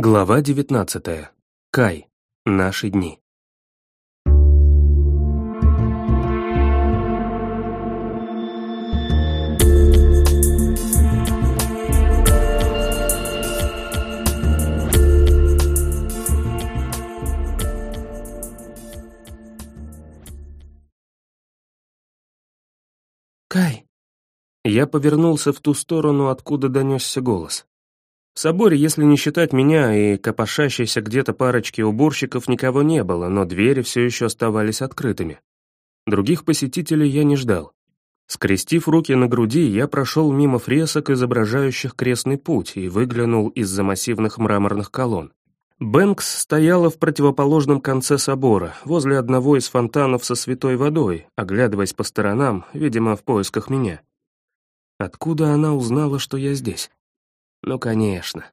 Глава 19. Кай. Наши дни. Кай. Я повернулся в ту сторону, откуда донесся голос. В соборе, если не считать меня и копошащейся где-то парочки уборщиков, никого не было, но двери все еще оставались открытыми. Других посетителей я не ждал. Скрестив руки на груди, я прошел мимо фресок, изображающих крестный путь, и выглянул из-за массивных мраморных колонн. Бэнкс стояла в противоположном конце собора, возле одного из фонтанов со святой водой, оглядываясь по сторонам, видимо, в поисках меня. Откуда она узнала, что я здесь? Ну, конечно.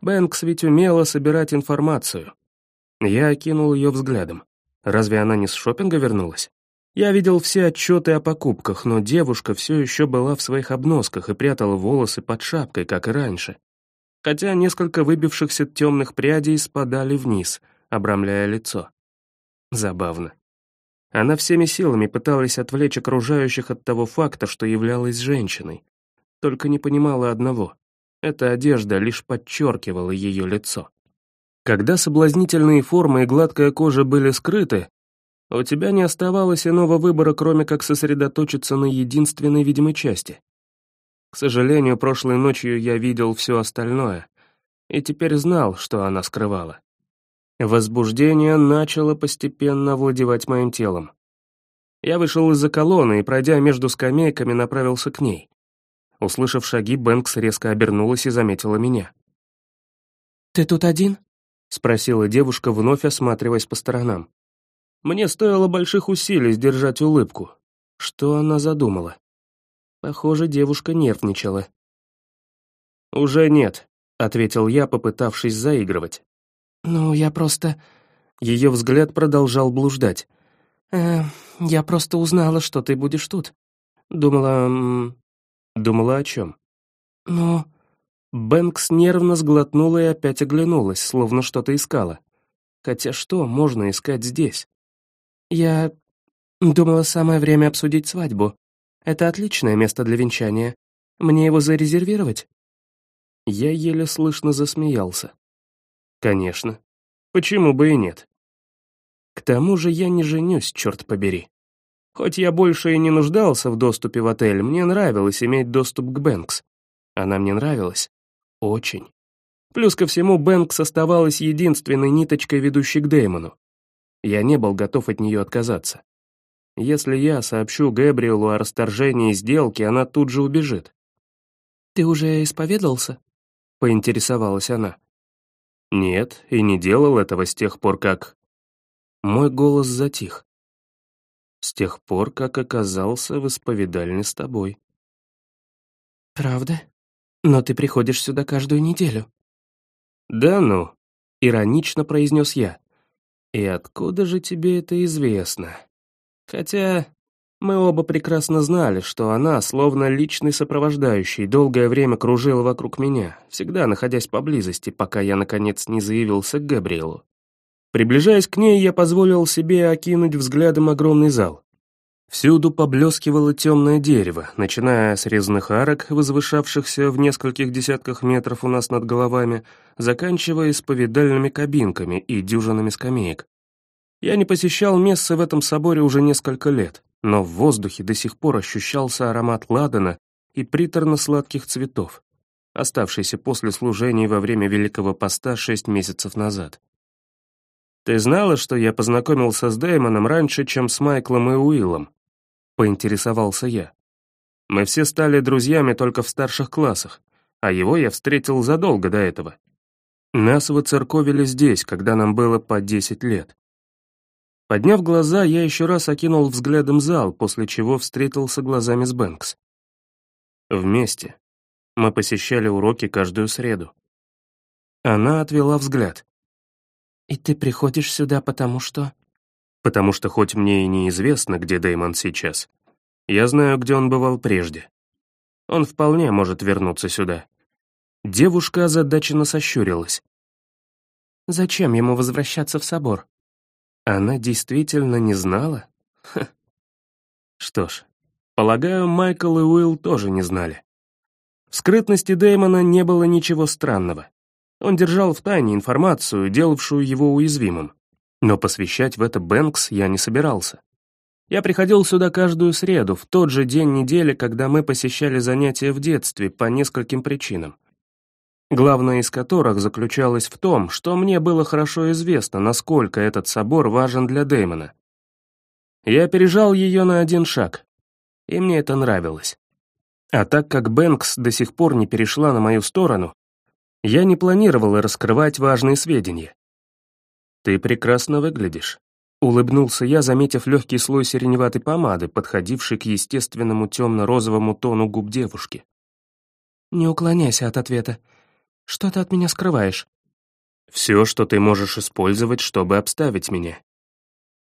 Бэнкс ведь умела собирать информацию. Я окинул ее взглядом. Разве она не с шопинга вернулась? Я видел все отчеты о покупках, но девушка все еще была в своих обносках и прятала волосы под шапкой, как и раньше. Хотя несколько выбившихся темных прядей спадали вниз, обрамляя лицо. Забавно. Она всеми силами пыталась отвлечь окружающих от того факта, что являлась женщиной. Только не понимала одного. Эта одежда лишь подчеркивала ее лицо. Когда соблазнительные формы и гладкая кожа были скрыты, у тебя не оставалось иного выбора, кроме как сосредоточиться на единственной видимой части. К сожалению, прошлой ночью я видел все остальное, и теперь знал, что она скрывала. Возбуждение начало постепенно овладевать моим телом. Я вышел из-за колонны и, пройдя между скамейками, направился к ней. Услышав шаги, Бэнкс резко обернулась и заметила меня. «Ты тут один?» — спросила девушка, вновь осматриваясь по сторонам. Мне стоило больших усилий сдержать улыбку. Что она задумала? Похоже, девушка нервничала. «Уже нет», — ответил я, попытавшись заигрывать. «Ну, я просто...» Ее взгляд продолжал блуждать. «Э, я просто узнала, что ты будешь тут. Думала... Думала о чем? «Ну...» Бэнкс нервно сглотнула и опять оглянулась, словно что-то искала. Хотя что можно искать здесь? «Я думала, самое время обсудить свадьбу. Это отличное место для венчания. Мне его зарезервировать?» Я еле слышно засмеялся. «Конечно. Почему бы и нет? К тому же я не женюсь, черт побери. Хоть я больше и не нуждался в доступе в отель, мне нравилось иметь доступ к Бэнкс. Она мне нравилась. Очень. Плюс ко всему, Бэнкс оставалась единственной ниточкой, ведущей к Дэймону. Я не был готов от нее отказаться. Если я сообщу Гэбриэлу о расторжении сделки, она тут же убежит. «Ты уже исповедался?» — поинтересовалась она. «Нет, и не делал этого с тех пор, как...» Мой голос затих с тех пор, как оказался в исповедальне с тобой. «Правда? Но ты приходишь сюда каждую неделю». «Да ну», — иронично произнес я. «И откуда же тебе это известно? Хотя мы оба прекрасно знали, что она, словно личный сопровождающий, долгое время кружила вокруг меня, всегда находясь поблизости, пока я, наконец, не заявился к Габриэлу. Приближаясь к ней, я позволил себе окинуть взглядом огромный зал. Всюду поблескивало темное дерево, начиная с резных арок, возвышавшихся в нескольких десятках метров у нас над головами, заканчивая исповедальными кабинками и дюжинами скамеек. Я не посещал мессы в этом соборе уже несколько лет, но в воздухе до сих пор ощущался аромат ладана и приторно-сладких цветов, оставшийся после служений во время Великого Поста шесть месяцев назад. «Ты знала, что я познакомился с Дэймоном раньше, чем с Майклом и Уиллом?» — поинтересовался я. «Мы все стали друзьями только в старших классах, а его я встретил задолго до этого. Нас выцерковили здесь, когда нам было по десять лет. Подняв глаза, я еще раз окинул взглядом зал, после чего встретился глазами с Бэнкс. Вместе. Мы посещали уроки каждую среду. Она отвела взгляд. «И ты приходишь сюда потому что...» «Потому что хоть мне и неизвестно, где Дэймон сейчас, я знаю, где он бывал прежде. Он вполне может вернуться сюда». Девушка озадаченно сощурилась. Зачем ему возвращаться в собор? Она действительно не знала? Ха. Что ж, полагаю, Майкл и Уилл тоже не знали. В скрытности Дэймона не было ничего странного. Он держал в тайне информацию, делавшую его уязвимым. Но посвящать в это Бэнкс я не собирался. Я приходил сюда каждую среду, в тот же день недели, когда мы посещали занятия в детстве по нескольким причинам главная из которых заключалась в том, что мне было хорошо известно, насколько этот собор важен для Дэймона. Я опережал ее на один шаг, и мне это нравилось. А так как Бэнкс до сих пор не перешла на мою сторону, я не планировал раскрывать важные сведения. «Ты прекрасно выглядишь», — улыбнулся я, заметив легкий слой сиреневатой помады, подходивший к естественному темно-розовому тону губ девушки. «Не уклоняйся от ответа. Что ты от меня скрываешь?» «Все, что ты можешь использовать, чтобы обставить меня».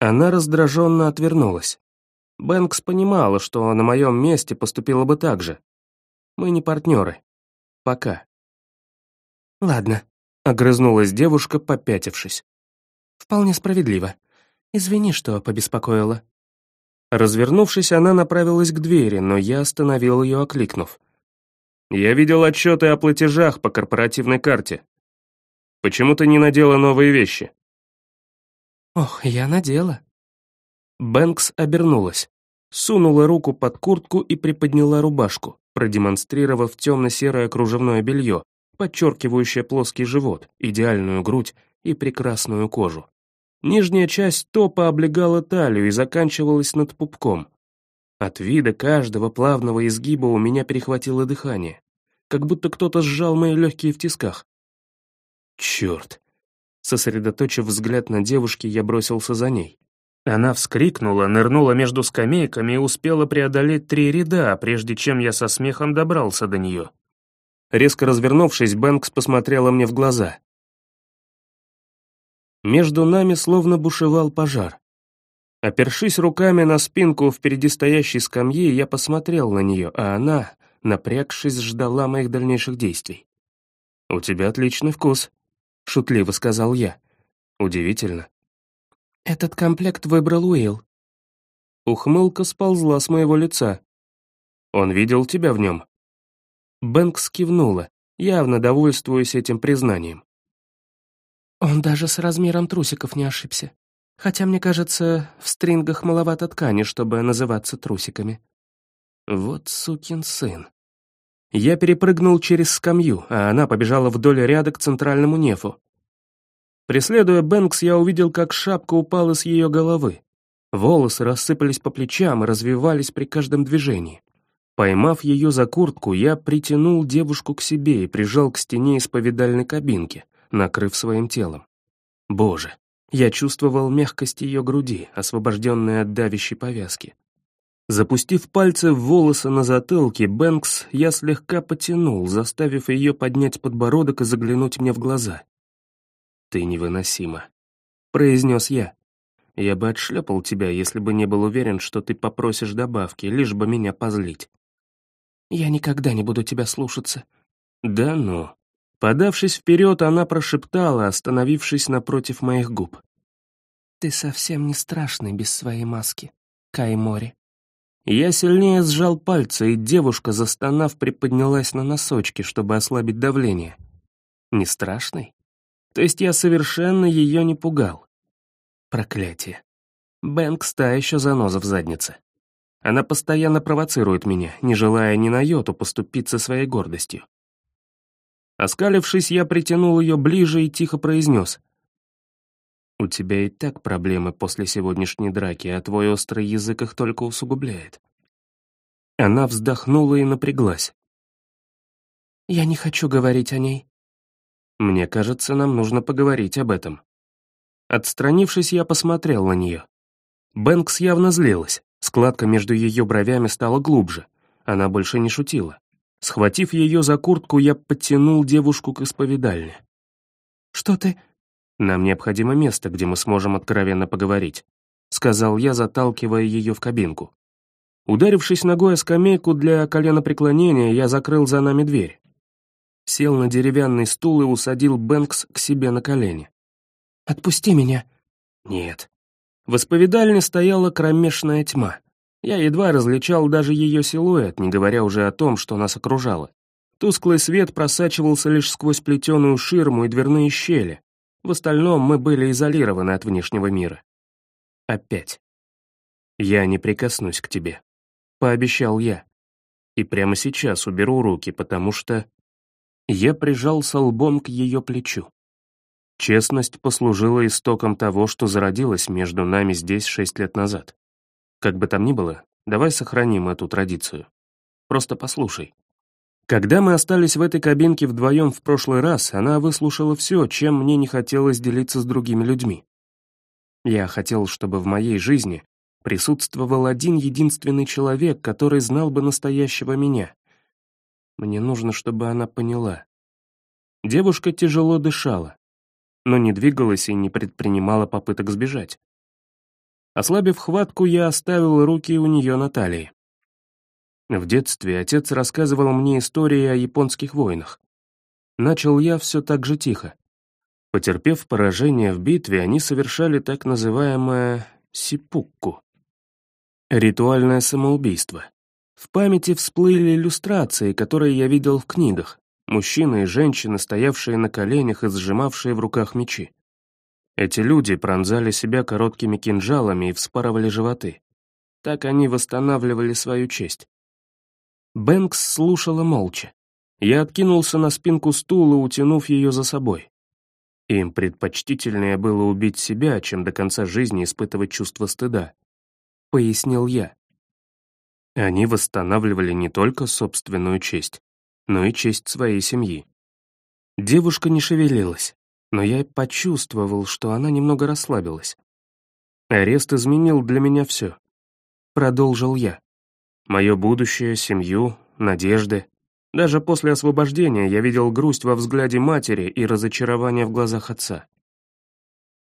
Она раздраженно отвернулась. Бэнкс понимала, что на моем месте поступила бы так же. Мы не партнеры. Пока. «Ладно», — огрызнулась девушка, попятившись. «Вполне справедливо. Извини, что побеспокоила». Развернувшись, она направилась к двери, но я остановил ее, окликнув. Я видел отчеты о платежах по корпоративной карте. Почему ты не надела новые вещи?» «Ох, я надела». Бэнкс обернулась, сунула руку под куртку и приподняла рубашку, продемонстрировав темно-серое кружевное белье, подчеркивающее плоский живот, идеальную грудь и прекрасную кожу. Нижняя часть топа облегала талию и заканчивалась над пупком, от вида каждого плавного изгиба у меня перехватило дыхание, как будто кто-то сжал мои легкие в тисках. Черт! Сосредоточив взгляд на девушке, я бросился за ней. Она вскрикнула, нырнула между скамейками и успела преодолеть три ряда, прежде чем я со смехом добрался до нее. Резко развернувшись, Бэнкс посмотрела мне в глаза. Между нами словно бушевал пожар. Опершись руками на спинку впереди стоящей скамьи, я посмотрел на нее, а она, напрягшись, ждала моих дальнейших действий. «У тебя отличный вкус», — шутливо сказал я. «Удивительно». «Этот комплект выбрал Уилл». Ухмылка сползла с моего лица. «Он видел тебя в нем?» Бэнкс кивнула, явно довольствуясь этим признанием. «Он даже с размером трусиков не ошибся», Хотя, мне кажется, в стрингах маловато ткани, чтобы называться трусиками. Вот сукин сын. Я перепрыгнул через скамью, а она побежала вдоль ряда к центральному нефу. Преследуя Бэнкс, я увидел, как шапка упала с ее головы. Волосы рассыпались по плечам и развивались при каждом движении. Поймав ее за куртку, я притянул девушку к себе и прижал к стене исповедальной кабинки, накрыв своим телом. Боже, я чувствовал мягкость ее груди, освобожденной от давящей повязки. Запустив пальцы в волосы на затылке, Бэнкс я слегка потянул, заставив ее поднять подбородок и заглянуть мне в глаза. «Ты невыносима», — произнес я. «Я бы отшлепал тебя, если бы не был уверен, что ты попросишь добавки, лишь бы меня позлить». «Я никогда не буду тебя слушаться». «Да ну», Подавшись вперед, она прошептала, остановившись напротив моих губ. «Ты совсем не страшный без своей маски, Каймори». Я сильнее сжал пальцы, и девушка, застонав, приподнялась на носочки, чтобы ослабить давление. Не страшный? То есть я совершенно ее не пугал. Проклятие. Бэнкс та еще заноза в заднице. Она постоянно провоцирует меня, не желая ни на йоту поступиться своей гордостью. Оскалившись, я притянул ее ближе и тихо произнес. «У тебя и так проблемы после сегодняшней драки, а твой острый язык их только усугубляет». Она вздохнула и напряглась. «Я не хочу говорить о ней». «Мне кажется, нам нужно поговорить об этом». Отстранившись, я посмотрел на нее. Бэнкс явно злилась, складка между ее бровями стала глубже. Она больше не шутила. Схватив ее за куртку, я подтянул девушку к исповедальне. «Что ты...» «Нам необходимо место, где мы сможем откровенно поговорить», сказал я, заталкивая ее в кабинку. Ударившись ногой о скамейку для коленопреклонения, я закрыл за нами дверь. Сел на деревянный стул и усадил Бэнкс к себе на колени. «Отпусти меня!» «Нет». В исповедальне стояла кромешная тьма. Я едва различал даже ее силуэт, не говоря уже о том, что нас окружало. Тусклый свет просачивался лишь сквозь плетеную ширму и дверные щели. В остальном мы были изолированы от внешнего мира. Опять. «Я не прикоснусь к тебе», — пообещал я. И прямо сейчас уберу руки, потому что... Я прижался лбом к ее плечу. Честность послужила истоком того, что зародилось между нами здесь шесть лет назад. Как бы там ни было, давай сохраним эту традицию. Просто послушай. Когда мы остались в этой кабинке вдвоем в прошлый раз, она выслушала все, чем мне не хотелось делиться с другими людьми. Я хотел, чтобы в моей жизни присутствовал один единственный человек, который знал бы настоящего меня. Мне нужно, чтобы она поняла. Девушка тяжело дышала, но не двигалась и не предпринимала попыток сбежать. Ослабив хватку, я оставил руки у нее на талии. В детстве отец рассказывал мне истории о японских войнах. Начал я все так же тихо. Потерпев поражение в битве, они совершали так называемое сипукку — ритуальное самоубийство. В памяти всплыли иллюстрации, которые я видел в книгах. Мужчины и женщины, стоявшие на коленях и сжимавшие в руках мечи. Эти люди пронзали себя короткими кинжалами и вспарывали животы. Так они восстанавливали свою честь. Бэнкс слушала молча. Я откинулся на спинку стула, утянув ее за собой. Им предпочтительнее было убить себя, чем до конца жизни испытывать чувство стыда. Пояснил я. Они восстанавливали не только собственную честь, но и честь своей семьи. Девушка не шевелилась но я почувствовал, что она немного расслабилась. Арест изменил для меня все. Продолжил я. Мое будущее, семью, надежды. Даже после освобождения я видел грусть во взгляде матери и разочарование в глазах отца.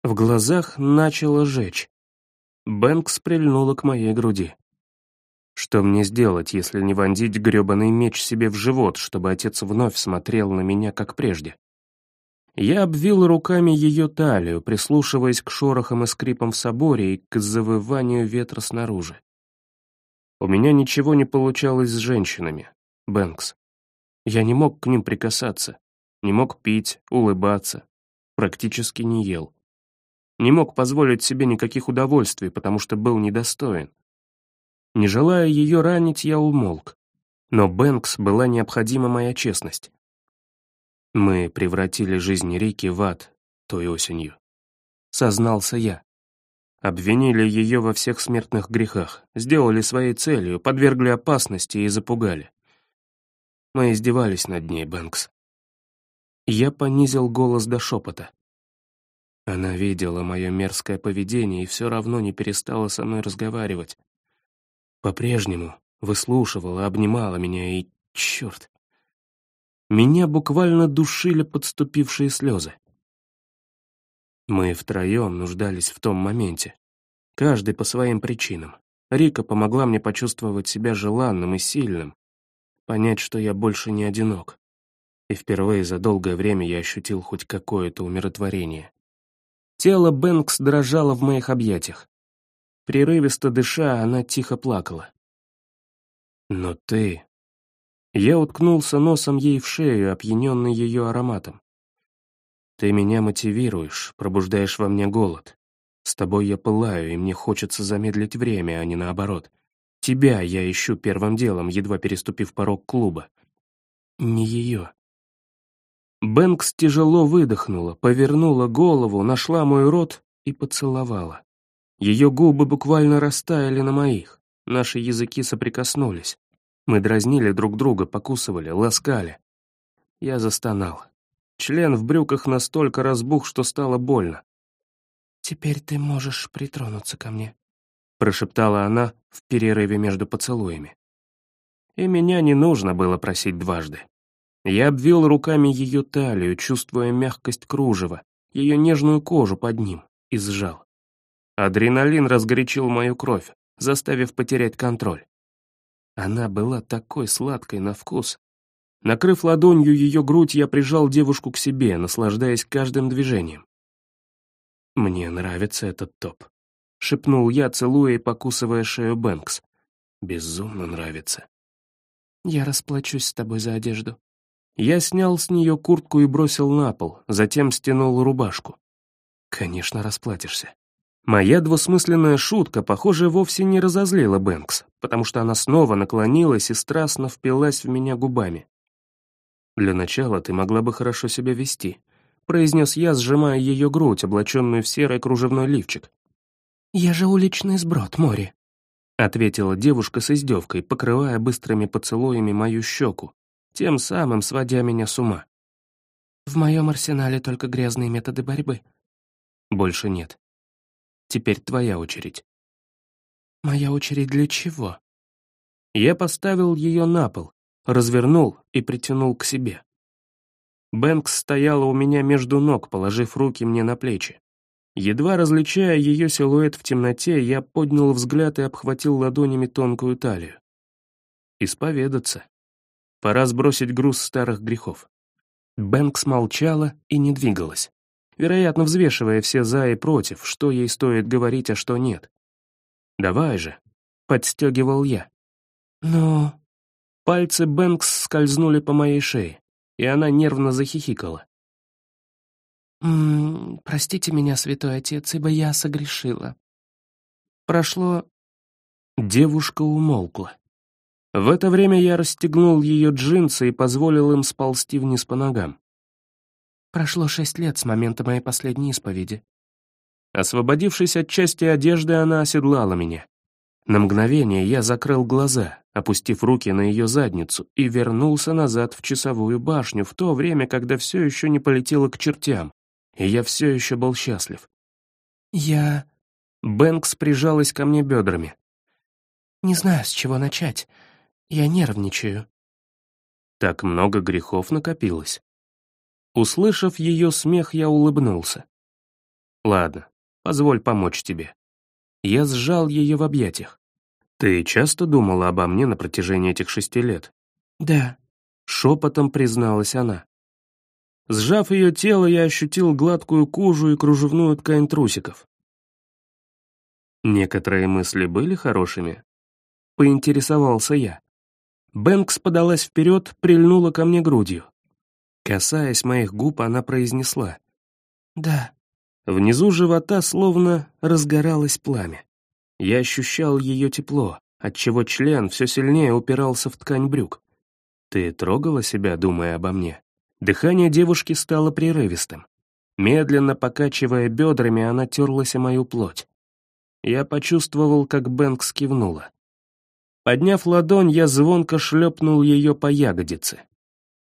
В глазах начало жечь. Бэнкс прильнула к моей груди. Что мне сделать, если не вонзить грёбаный меч себе в живот, чтобы отец вновь смотрел на меня, как прежде? Я обвил руками ее талию, прислушиваясь к шорохам и скрипам в соборе и к завыванию ветра снаружи. У меня ничего не получалось с женщинами, Бэнкс. Я не мог к ним прикасаться, не мог пить, улыбаться, практически не ел. Не мог позволить себе никаких удовольствий, потому что был недостоин. Не желая ее ранить, я умолк. Но Бэнкс была необходима моя честность. Мы превратили жизнь Рики в ад той осенью. Сознался я. Обвинили ее во всех смертных грехах, сделали своей целью, подвергли опасности и запугали. Мы издевались над ней, Бэнкс. Я понизил голос до шепота. Она видела мое мерзкое поведение и все равно не перестала со мной разговаривать. По-прежнему выслушивала, обнимала меня и... Черт! Меня буквально душили подступившие слезы. Мы втроем нуждались в том моменте. Каждый по своим причинам. Рика помогла мне почувствовать себя желанным и сильным, понять, что я больше не одинок. И впервые за долгое время я ощутил хоть какое-то умиротворение. Тело Бэнкс дрожало в моих объятиях. Прерывисто дыша, она тихо плакала. «Но ты я уткнулся носом ей в шею, опьяненный ее ароматом. «Ты меня мотивируешь, пробуждаешь во мне голод. С тобой я пылаю, и мне хочется замедлить время, а не наоборот. Тебя я ищу первым делом, едва переступив порог клуба. Не ее». Бэнкс тяжело выдохнула, повернула голову, нашла мой рот и поцеловала. Ее губы буквально растаяли на моих, наши языки соприкоснулись. Мы дразнили друг друга, покусывали, ласкали. Я застонал. Член в брюках настолько разбух, что стало больно. «Теперь ты можешь притронуться ко мне», — прошептала она в перерыве между поцелуями. И меня не нужно было просить дважды. Я обвил руками ее талию, чувствуя мягкость кружева, ее нежную кожу под ним, и сжал. Адреналин разгорячил мою кровь, заставив потерять контроль. Она была такой сладкой на вкус. Накрыв ладонью ее грудь, я прижал девушку к себе, наслаждаясь каждым движением. «Мне нравится этот топ», — шепнул я, целуя и покусывая шею Бэнкс. «Безумно нравится». «Я расплачусь с тобой за одежду». Я снял с нее куртку и бросил на пол, затем стянул рубашку. «Конечно, расплатишься». Моя двусмысленная шутка, похоже, вовсе не разозлила Бэнкс, потому что она снова наклонилась и страстно впилась в меня губами. «Для начала ты могла бы хорошо себя вести», — произнес я, сжимая ее грудь, облаченную в серый кружевной лифчик. «Я же уличный сброд, Мори», — ответила девушка с издевкой, покрывая быстрыми поцелуями мою щеку, тем самым сводя меня с ума. «В моем арсенале только грязные методы борьбы». «Больше нет. Теперь твоя очередь». «Моя очередь для чего?» Я поставил ее на пол, развернул и притянул к себе. Бэнкс стояла у меня между ног, положив руки мне на плечи. Едва различая ее силуэт в темноте, я поднял взгляд и обхватил ладонями тонкую талию. Исповедаться. Пора сбросить груз старых грехов. Бэнкс молчала и не двигалась вероятно, взвешивая все «за» и «против», что ей стоит говорить, а что нет. «Давай же», — подстегивал я. «Но...» Пальцы Бэнкс скользнули по моей шее, и она нервно захихикала. «М -м, «Простите меня, святой отец, ибо я согрешила. Прошло...» Девушка умолкла. В это время я расстегнул ее джинсы и позволил им сползти вниз по ногам. Прошло шесть лет с момента моей последней исповеди. Освободившись от части одежды, она оседлала меня. На мгновение я закрыл глаза, опустив руки на ее задницу, и вернулся назад в часовую башню в то время, когда все еще не полетело к чертям, и я все еще был счастлив. «Я...» Бэнкс прижалась ко мне бедрами. «Не знаю, с чего начать. Я нервничаю». Так много грехов накопилось. Услышав ее смех, я улыбнулся. «Ладно, позволь помочь тебе». Я сжал ее в объятиях. «Ты часто думала обо мне на протяжении этих шести лет?» «Да», — шепотом призналась она. Сжав ее тело, я ощутил гладкую кожу и кружевную ткань трусиков. Некоторые мысли были хорошими. Поинтересовался я. Бэнкс подалась вперед, прильнула ко мне грудью. Касаясь моих губ, она произнесла. «Да». Внизу живота словно разгоралось пламя. Я ощущал ее тепло, отчего член все сильнее упирался в ткань брюк. «Ты трогала себя, думая обо мне?» Дыхание девушки стало прерывистым. Медленно покачивая бедрами, она терлась о мою плоть. Я почувствовал, как Бэнкс кивнула. Подняв ладонь, я звонко шлепнул ее по ягодице.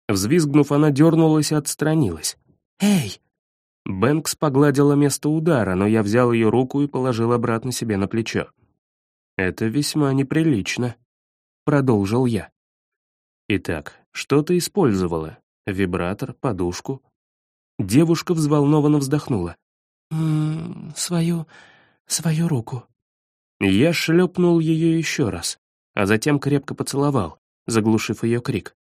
Взвизгнув, она дернулась и отстранилась. «Эй!» Бэнкс погладила место удара, но я взял ее руку и положил обратно себе на плечо. «Это весьма неприлично», — продолжил я. «Итак, что ты использовала? Вибратор, подушку?» Девушка взволнованно вздохнула. «М -м, «Свою... свою руку». Я шлепнул ее еще раз, а затем крепко поцеловал, заглушив ее крик.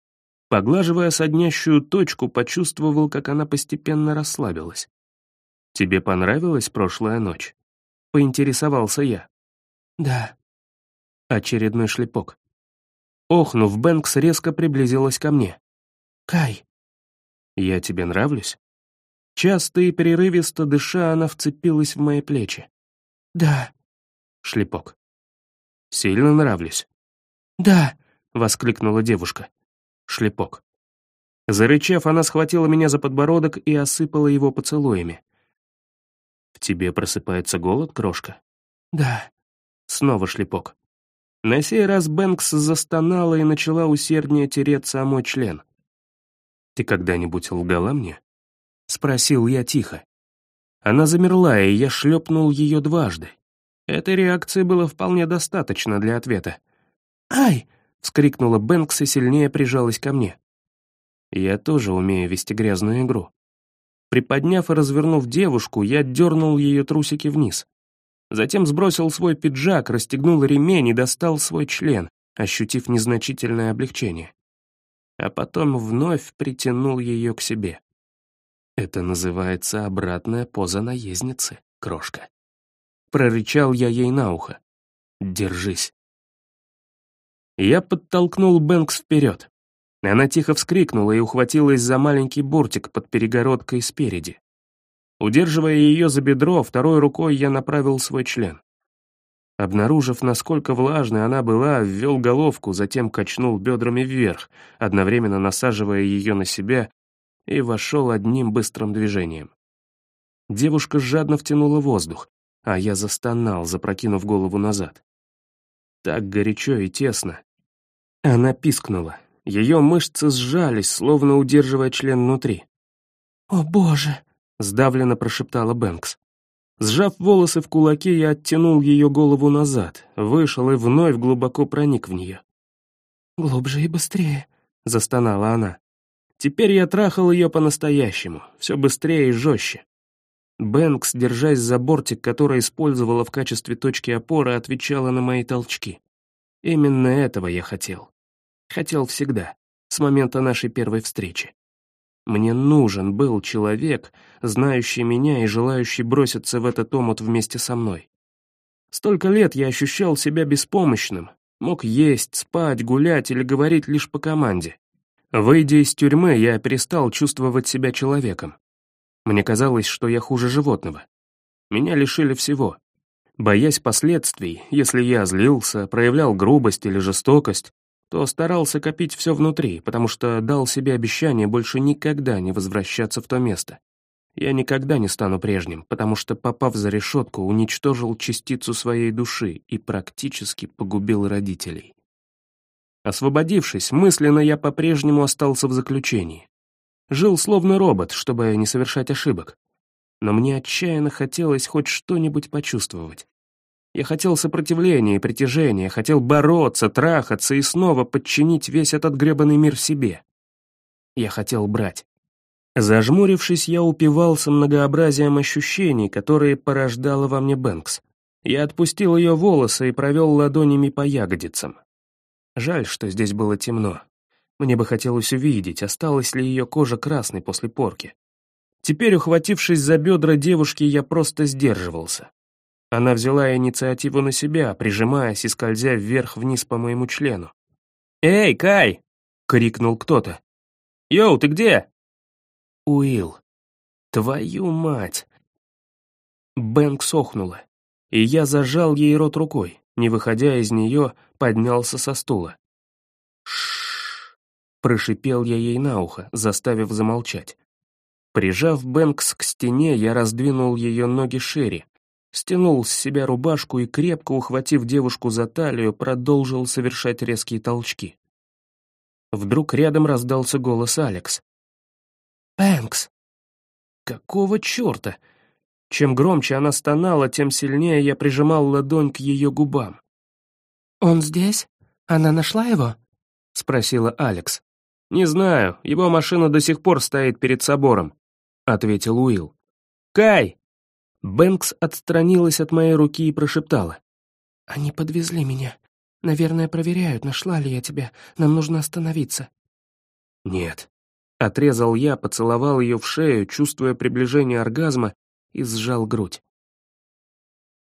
Поглаживая соднящую точку, почувствовал, как она постепенно расслабилась. «Тебе понравилась прошлая ночь?» — поинтересовался я. «Да». Очередной шлепок. Охнув, Бэнкс резко приблизилась ко мне. «Кай». «Я тебе нравлюсь?» Часто и прерывисто дыша, она вцепилась в мои плечи. «Да». Шлепок. «Сильно нравлюсь?» «Да», — воскликнула девушка. Шлепок. Зарычав, она схватила меня за подбородок и осыпала его поцелуями. «В тебе просыпается голод, крошка?» «Да». Снова шлепок. На сей раз Бэнкс застонала и начала усерднее тереться о мой член. «Ты когда-нибудь лгала мне?» — спросил я тихо. Она замерла, и я шлепнул ее дважды. Этой реакции было вполне достаточно для ответа. «Ай!» Вскрикнула Бэнкс и сильнее прижалась ко мне. Я тоже умею вести грязную игру. Приподняв и развернув девушку, я дернул ее трусики вниз. Затем сбросил свой пиджак, расстегнул ремень и достал свой член, ощутив незначительное облегчение. А потом вновь притянул ее к себе. Это называется обратная поза наездницы, крошка. Прорычал я ей на ухо. Держись. Я подтолкнул Бэнкс вперед. Она тихо вскрикнула и ухватилась за маленький бортик под перегородкой спереди. Удерживая ее за бедро, второй рукой я направил свой член. Обнаружив, насколько влажной она была, ввел головку, затем качнул бедрами вверх, одновременно насаживая ее на себя, и вошел одним быстрым движением. Девушка жадно втянула воздух, а я застонал, запрокинув голову назад. Так горячо и тесно. Она пискнула. Ее мышцы сжались, словно удерживая член внутри. «О, боже!» — сдавленно прошептала Бэнкс. Сжав волосы в кулаки, я оттянул ее голову назад, вышел и вновь глубоко проник в нее. «Глубже и быстрее», — застонала она. Теперь я трахал ее по-настоящему, все быстрее и жестче. Бэнкс, держась за бортик, который использовала в качестве точки опоры, отвечала на мои толчки. Именно этого я хотел. Хотел всегда, с момента нашей первой встречи. Мне нужен был человек, знающий меня и желающий броситься в этот омут вместе со мной. Столько лет я ощущал себя беспомощным, мог есть, спать, гулять или говорить лишь по команде. Выйдя из тюрьмы, я перестал чувствовать себя человеком. Мне казалось, что я хуже животного. Меня лишили всего. Боясь последствий, если я злился, проявлял грубость или жестокость, то старался копить все внутри, потому что дал себе обещание больше никогда не возвращаться в то место. Я никогда не стану прежним, потому что, попав за решетку, уничтожил частицу своей души и практически погубил родителей. Освободившись, мысленно я по-прежнему остался в заключении. Жил словно робот, чтобы не совершать ошибок. Но мне отчаянно хотелось хоть что-нибудь почувствовать. Я хотел сопротивления и притяжения, хотел бороться, трахаться и снова подчинить весь этот гребаный мир себе. Я хотел брать. Зажмурившись, я упивался многообразием ощущений, которые порождала во мне Бэнкс. Я отпустил ее волосы и провел ладонями по ягодицам. Жаль, что здесь было темно. Мне бы хотелось увидеть, осталась ли ее кожа красной после порки. Теперь, ухватившись за бедра девушки, я просто сдерживался. Она взяла инициативу на себя, прижимаясь и скользя вверх-вниз по моему члену. «Эй, Кай!» — крикнул кто-то. «Йоу, ты где?» «Уилл, твою мать!» Бэнк сохнула, и я зажал ей рот рукой, не выходя из нее, поднялся со стула. Шш! Прошипел я ей на ухо, заставив замолчать. Прижав Бэнкс к стене, я раздвинул ее ноги шире, стянул с себя рубашку и, крепко ухватив девушку за талию, продолжил совершать резкие толчки. Вдруг рядом раздался голос Алекс. «Бэнкс!» «Какого черта?» Чем громче она стонала, тем сильнее я прижимал ладонь к ее губам. «Он здесь? Она нашла его?» — спросила Алекс. «Не знаю, его машина до сих пор стоит перед собором», — ответил Уилл. «Кай, Бэнкс отстранилась от моей руки и прошептала. «Они подвезли меня. Наверное, проверяют, нашла ли я тебя. Нам нужно остановиться». «Нет». Отрезал я, поцеловал ее в шею, чувствуя приближение оргазма, и сжал грудь.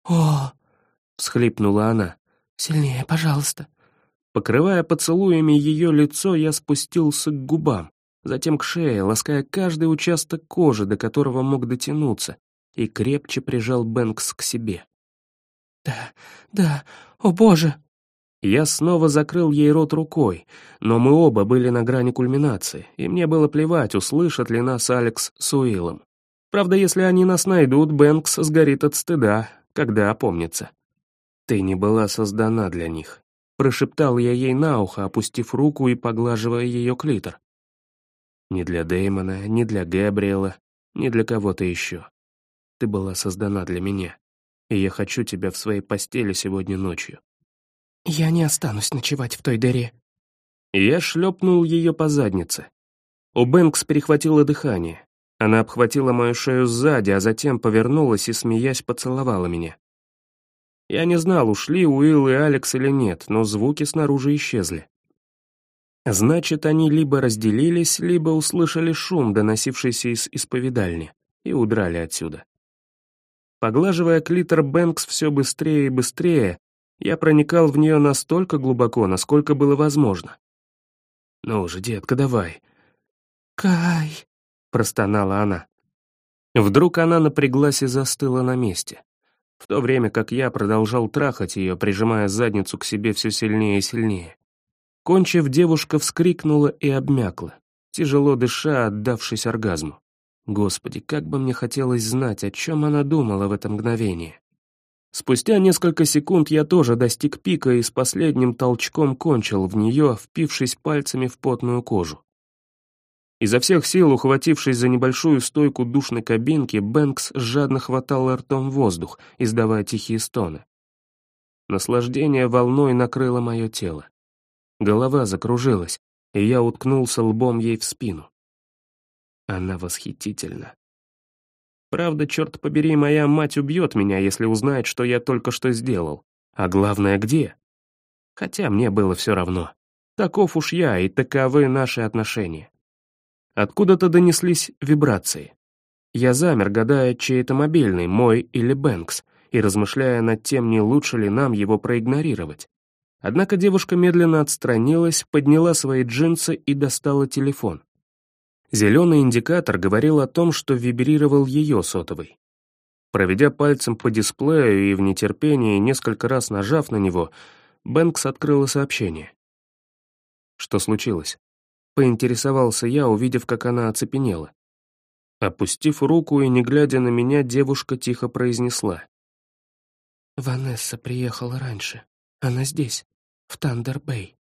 «О!» — всхлипнула она. «Сильнее, пожалуйста». Покрывая поцелуями ее лицо, я спустился к губам, затем к шее, лаская каждый участок кожи, до которого мог дотянуться, и крепче прижал Бэнкс к себе. «Да, да, о боже!» Я снова закрыл ей рот рукой, но мы оба были на грани кульминации, и мне было плевать, услышат ли нас Алекс с Уиллом. Правда, если они нас найдут, Бэнкс сгорит от стыда, когда опомнится. «Ты не была создана для них», — прошептал я ей на ухо, опустив руку и поглаживая ее клитор. «Ни для Дэймона, ни для Габриэла, ни для кого-то еще. Ты была создана для меня, и я хочу тебя в своей постели сегодня ночью». «Я не останусь ночевать в той дыре». Я шлепнул ее по заднице. У Бэнкс перехватило дыхание. Она обхватила мою шею сзади, а затем повернулась и, смеясь, поцеловала меня. Я не знал, ушли Уилл и Алекс или нет, но звуки снаружи исчезли. Значит, они либо разделились, либо услышали шум, доносившийся из исповедальни, и удрали отсюда. Поглаживая клитор Бэнкс все быстрее и быстрее, я проникал в нее настолько глубоко, насколько было возможно. «Ну же, детка, давай». «Кай», — простонала она. Вдруг она напряглась и застыла на месте, в то время как я продолжал трахать ее, прижимая задницу к себе все сильнее и сильнее. Кончив, девушка вскрикнула и обмякла, тяжело дыша, отдавшись оргазму. Господи, как бы мне хотелось знать, о чем она думала в это мгновение. Спустя несколько секунд я тоже достиг пика и с последним толчком кончил в нее, впившись пальцами в потную кожу. Изо всех сил, ухватившись за небольшую стойку душной кабинки, Бэнкс жадно хватал ртом воздух, издавая тихие стоны. Наслаждение волной накрыло мое тело. Голова закружилась, и я уткнулся лбом ей в спину. Она восхитительна. Правда, черт побери, моя мать убьет меня, если узнает, что я только что сделал. А главное, где? Хотя мне было все равно. Таков уж я, и таковы наши отношения. Откуда-то донеслись вибрации. Я замер, гадая, чей это мобильный, мой или Бэнкс, и размышляя над тем, не лучше ли нам его проигнорировать. Однако девушка медленно отстранилась, подняла свои джинсы и достала телефон. Зеленый индикатор говорил о том, что вибрировал ее сотовый. Проведя пальцем по дисплею и в нетерпении несколько раз нажав на него, Бэнкс открыла сообщение. Что случилось? Поинтересовался я, увидев, как она оцепенела. Опустив руку и не глядя на меня, девушка тихо произнесла. «Ванесса приехала раньше. Она здесь, в Тандер-Бэй».